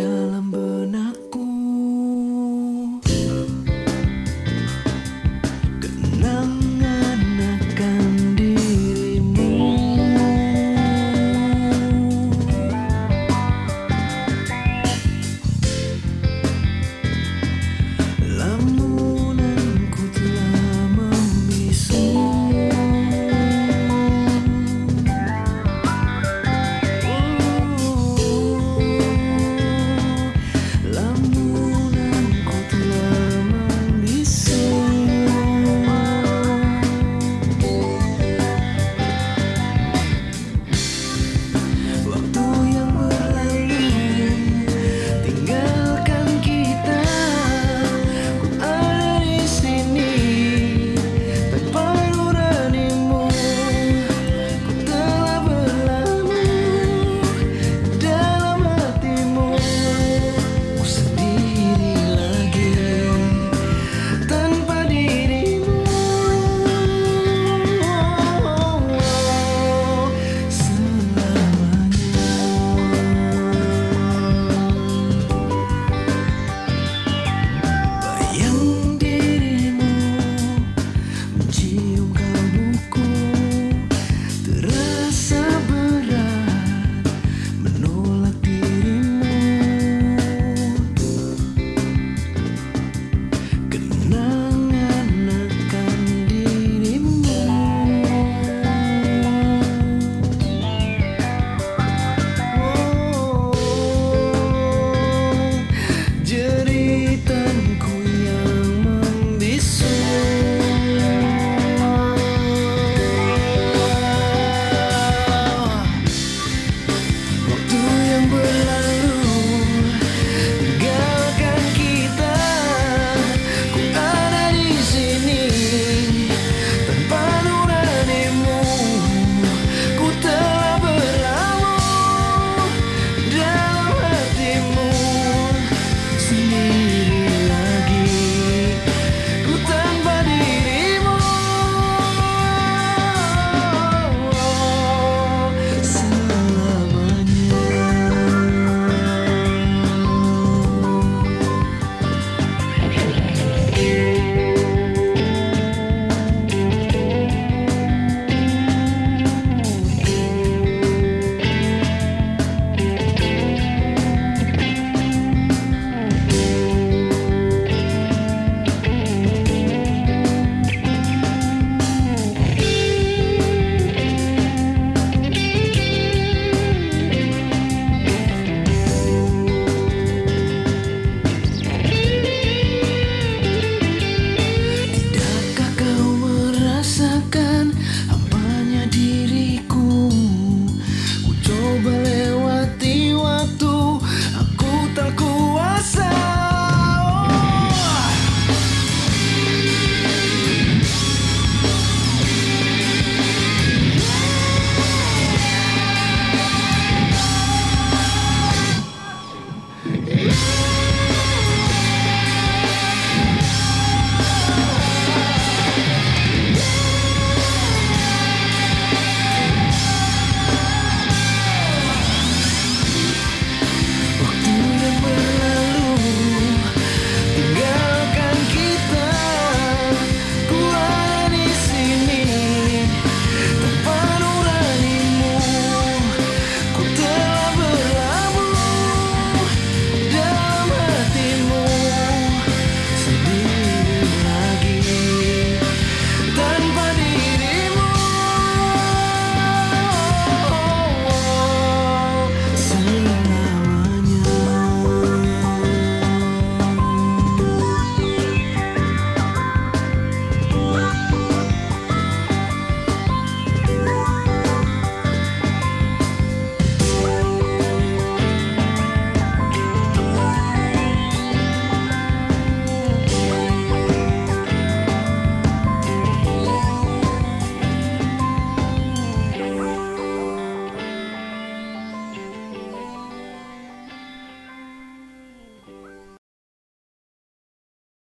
Jalan maluco.